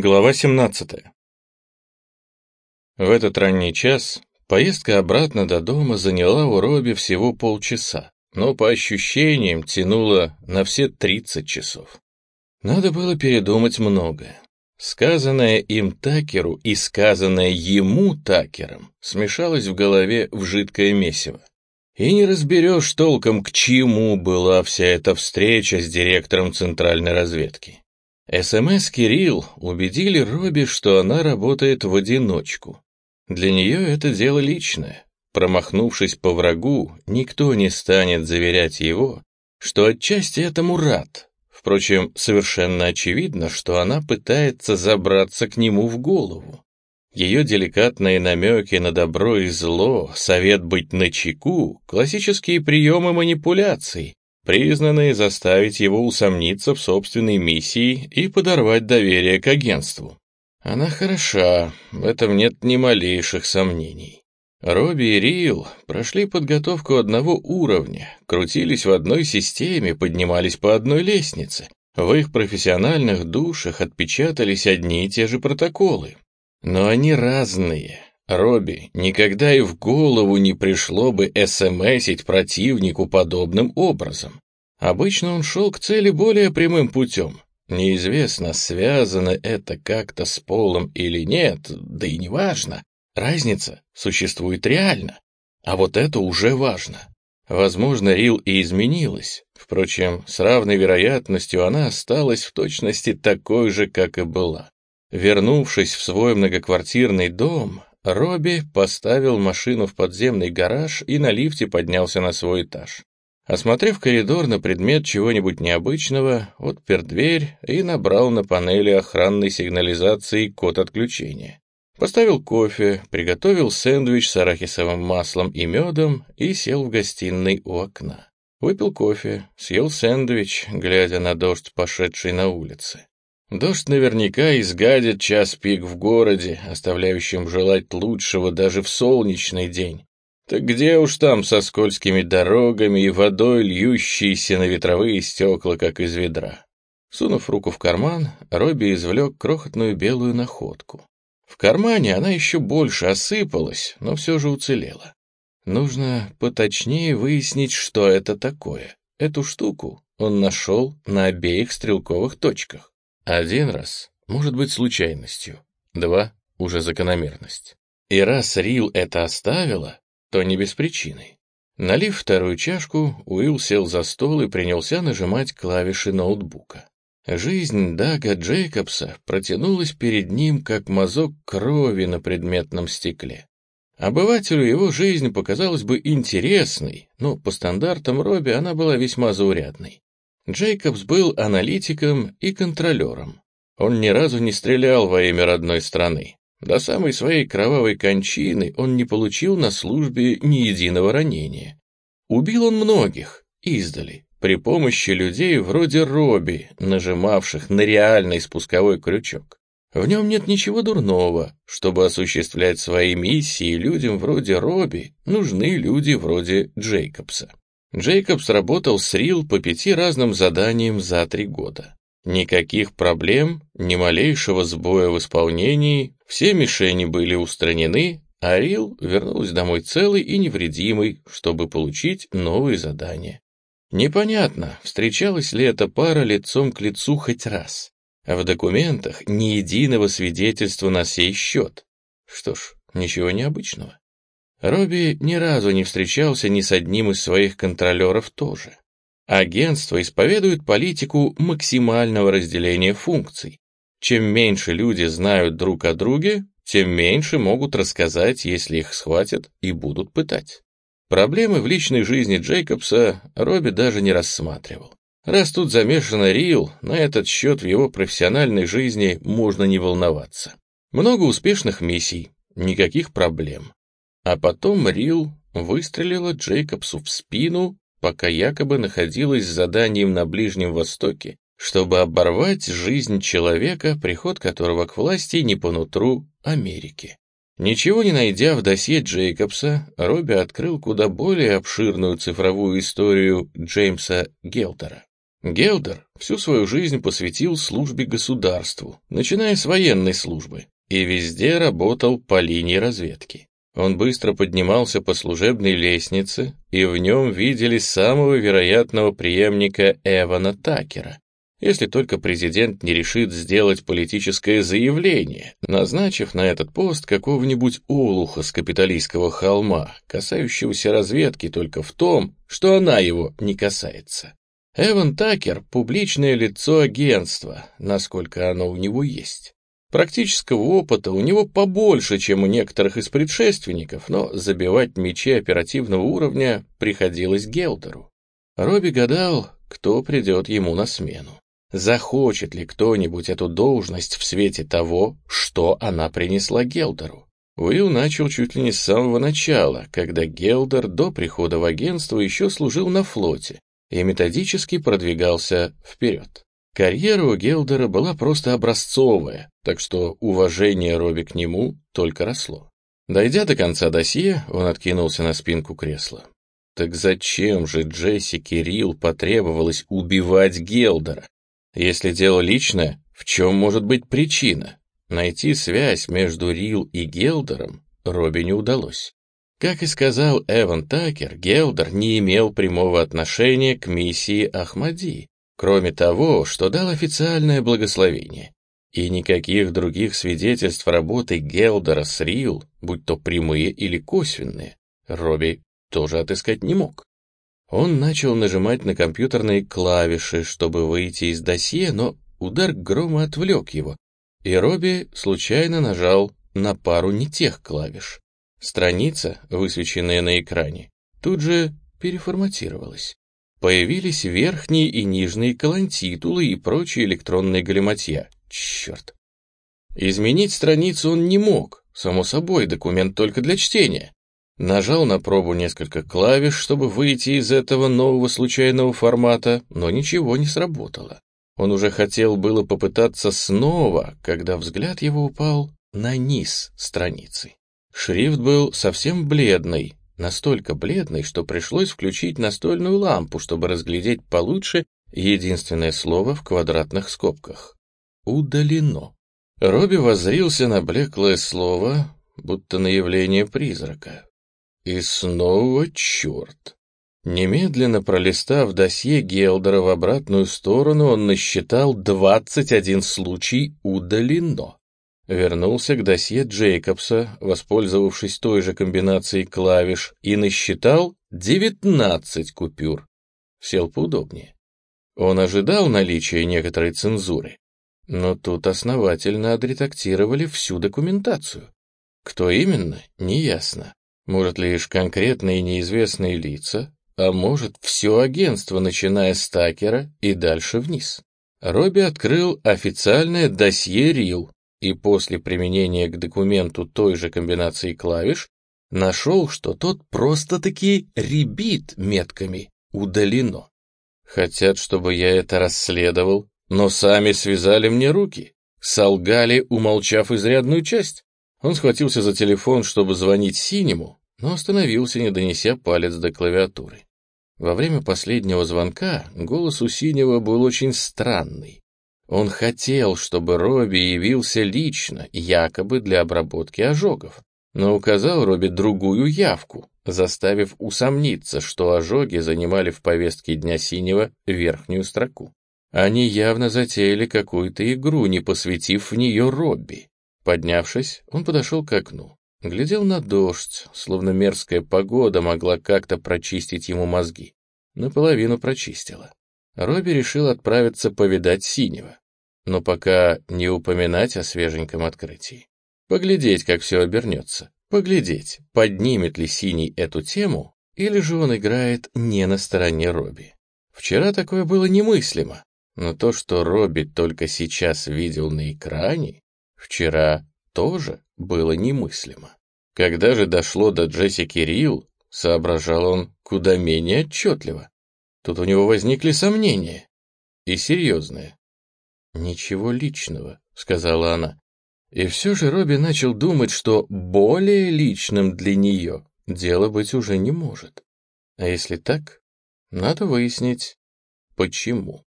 Глава 17. В этот ранний час поездка обратно до дома заняла у Робби всего полчаса, но по ощущениям тянула на все 30 часов. Надо было передумать многое. Сказанное им Такеру и сказанное ему Такером смешалось в голове в жидкое месиво. И не разберешь толком, к чему была вся эта встреча с директором центральной разведки. СМС Кирилл убедили Робби, что она работает в одиночку. Для нее это дело личное. Промахнувшись по врагу, никто не станет заверять его, что отчасти этому рад. Впрочем, совершенно очевидно, что она пытается забраться к нему в голову. Ее деликатные намеки на добро и зло, совет быть начеку, классические приемы манипуляций, признанные заставить его усомниться в собственной миссии и подорвать доверие к агентству. Она хороша, в этом нет ни малейших сомнений. Робби и Рил прошли подготовку одного уровня, крутились в одной системе, поднимались по одной лестнице. В их профессиональных душах отпечатались одни и те же протоколы. Но они разные, Робби никогда и в голову не пришло бы смсить противнику подобным образом. Обычно он шел к цели более прямым путем. Неизвестно, связано это как-то с полом или нет, да и не важно. Разница существует реально, а вот это уже важно. Возможно, Рил и изменилась. Впрочем, с равной вероятностью она осталась в точности такой же, как и была. Вернувшись в свой многоквартирный дом, Робби поставил машину в подземный гараж и на лифте поднялся на свой этаж. Осмотрев коридор на предмет чего-нибудь необычного, отпер дверь и набрал на панели охранной сигнализации код отключения. Поставил кофе, приготовил сэндвич с арахисовым маслом и медом и сел в гостиной у окна. Выпил кофе, съел сэндвич, глядя на дождь, пошедший на улице. Дождь наверняка изгадит час пик в городе, оставляющим желать лучшего даже в солнечный день. Так где уж там со скользкими дорогами и водой, льющейся на ветровые стекла, как из ведра. Сунув руку в карман, Робби извлек крохотную белую находку. В кармане она еще больше осыпалась, но все же уцелела. Нужно поточнее выяснить, что это такое. Эту штуку он нашел на обеих стрелковых точках. Один раз может быть случайностью, два — уже закономерность. И раз Рил это оставила, то не без причины. Налив вторую чашку, Уилл сел за стол и принялся нажимать клавиши ноутбука. Жизнь Дага Джейкобса протянулась перед ним, как мазок крови на предметном стекле. Обывателю его жизнь показалась бы интересной, но по стандартам Робби она была весьма заурядной. Джейкобс был аналитиком и контролером. Он ни разу не стрелял во имя родной страны. До самой своей кровавой кончины он не получил на службе ни единого ранения. Убил он многих, издали, при помощи людей вроде Робби, нажимавших на реальный спусковой крючок. В нем нет ничего дурного. Чтобы осуществлять свои миссии людям вроде Робби, нужны люди вроде Джейкобса. Джейкобс работал с Рил по пяти разным заданиям за три года. Никаких проблем, ни малейшего сбоя в исполнении, все мишени были устранены, а Рил вернулась домой целой и невредимой, чтобы получить новые задания. Непонятно, встречалась ли эта пара лицом к лицу хоть раз. В документах ни единого свидетельства на сей счет. Что ж, ничего необычного. Робби ни разу не встречался ни с одним из своих контролеров тоже. Агентство исповедует политику максимального разделения функций. Чем меньше люди знают друг о друге, тем меньше могут рассказать, если их схватят и будут пытать. Проблемы в личной жизни Джейкобса Робби даже не рассматривал. Раз тут замешано Рил, на этот счет в его профессиональной жизни можно не волноваться. Много успешных миссий, никаких проблем. А потом Рил выстрелила Джейкобсу в спину, пока якобы находилась с заданием на Ближнем Востоке, чтобы оборвать жизнь человека, приход которого к власти не по нутру Америки. Ничего не найдя в досье Джейкобса, Робби открыл куда более обширную цифровую историю Джеймса Гелтера. Гелдер всю свою жизнь посвятил службе государству, начиная с военной службы, и везде работал по линии разведки. Он быстро поднимался по служебной лестнице, и в нем видели самого вероятного преемника Эвана Такера, если только президент не решит сделать политическое заявление, назначив на этот пост какого-нибудь олуха с капиталистского холма, касающегося разведки только в том, что она его не касается. Эван Такер — публичное лицо агентства, насколько оно у него есть. Практического опыта у него побольше, чем у некоторых из предшественников, но забивать мячи оперативного уровня приходилось Гелдеру. Робби гадал, кто придет ему на смену. Захочет ли кто-нибудь эту должность в свете того, что она принесла Гелдеру? Уилл начал чуть ли не с самого начала, когда Гелдер до прихода в агентство еще служил на флоте, и методически продвигался вперед. Карьера у Гелдера была просто образцовая, так что уважение Робби к нему только росло. Дойдя до конца досье, он откинулся на спинку кресла. Так зачем же Джесси Кирилл потребовалось убивать Гелдера? Если дело личное, в чем может быть причина? Найти связь между Рил и Гелдером Робби не удалось. Как и сказал Эван Такер, Гелдер не имел прямого отношения к миссии Ахмади, кроме того, что дал официальное благословение. И никаких других свидетельств работы Гелдера с Рил, будь то прямые или косвенные, Робби тоже отыскать не мог. Он начал нажимать на компьютерные клавиши, чтобы выйти из досье, но удар грома отвлек его, и Робби случайно нажал на пару не тех клавиш. Страница, высвеченная на экране, тут же переформатировалась. Появились верхние и нижние колонтитулы и прочие электронные галиматья. Черт. Изменить страницу он не мог. Само собой, документ только для чтения. Нажал на пробу несколько клавиш, чтобы выйти из этого нового случайного формата, но ничего не сработало. Он уже хотел было попытаться снова, когда взгляд его упал на низ страницы. Шрифт был совсем бледный, настолько бледный, что пришлось включить настольную лампу, чтобы разглядеть получше единственное слово в квадратных скобках. «Удалено». Робби воззрился на блеклое слово, будто на явление призрака. И снова черт. Немедленно пролистав досье Гелдера в обратную сторону, он насчитал 21 случай удалено вернулся к досье Джейкобса, воспользовавшись той же комбинацией клавиш, и насчитал 19 купюр. Сел поудобнее. Он ожидал наличия некоторой цензуры, но тут основательно отредактировали всю документацию. Кто именно, неясно. Может, лишь конкретные неизвестные лица, а может, все агентство, начиная с Такера и дальше вниз. Робби открыл официальное досье Рил, и после применения к документу той же комбинации клавиш нашел, что тот просто-таки ребит метками «удалено». Хотят, чтобы я это расследовал, но сами связали мне руки, солгали, умолчав изрядную часть. Он схватился за телефон, чтобы звонить синему, но остановился, не донеся палец до клавиатуры. Во время последнего звонка голос у синего был очень странный, он хотел, чтобы Робби явился лично, якобы для обработки ожогов, но указал Робби другую явку, заставив усомниться, что ожоги занимали в повестке Дня Синего верхнюю строку. Они явно затеяли какую-то игру, не посвятив в нее Робби. Поднявшись, он подошел к окну. Глядел на дождь, словно мерзкая погода могла как-то прочистить ему мозги. Наполовину прочистила. Робби решил отправиться повидать Синего, но пока не упоминать о свеженьком открытии. Поглядеть, как все обернется. Поглядеть, поднимет ли Синий эту тему, или же он играет не на стороне Робби. Вчера такое было немыслимо, но то, что Робби только сейчас видел на экране, вчера тоже было немыслимо. Когда же дошло до Джесси Кирилл, соображал он куда менее отчетливо. Тут у него возникли сомнения. И серьезные. «Ничего личного», — сказала она. И все же Робби начал думать, что более личным для нее дело быть уже не может. А если так, надо выяснить, почему.